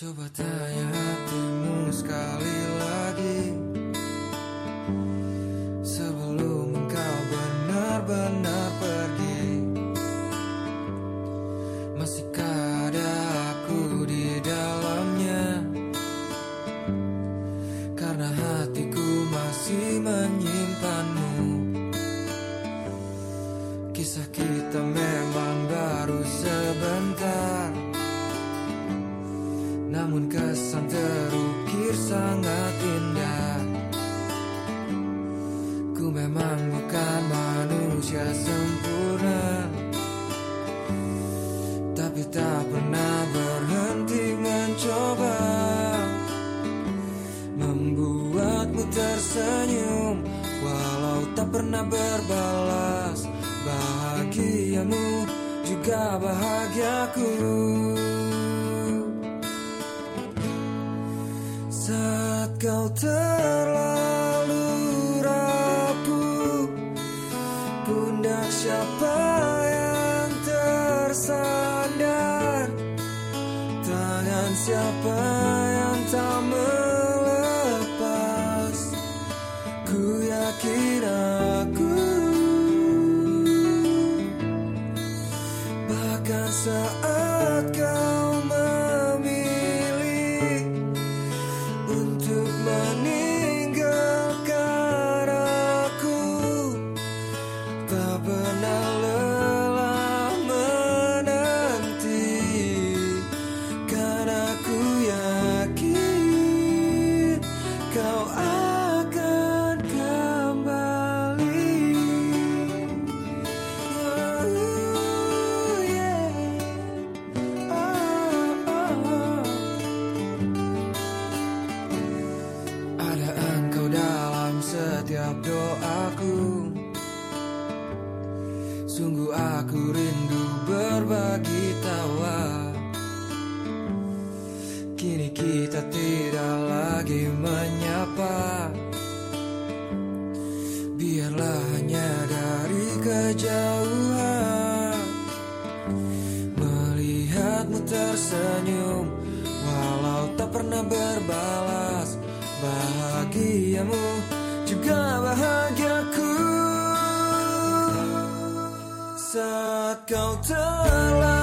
Coba tanya hatimu sekali lagi. Sebelum engkau benar-benar pergi Masihkah ada aku di dalamnya? Karena hatiku masih menyimpanmu. Kisah kita memang baru sebentar namun kesan terukir sangat indah. Ku memang bukan manusia sempurna. Tapi tak pernah berhenti mencoba. Membuatmu tersenyum Walau tak pernah berbalas. Bahagiamu juga bahagiaku saat kau terlalu rapuh Pundak siapa yang tersandar? Tangan siapa yang tak melepas? Ku yakin aku Sungguh aku rindu berbagi tawa. Kini kita tidak lagi menyapa. Biarlah hanya dari kejauhan. Melihatmu tersenyum Walau tak pernah berbalas. Bahagiamu juga bahagiaku Saat kau terlalu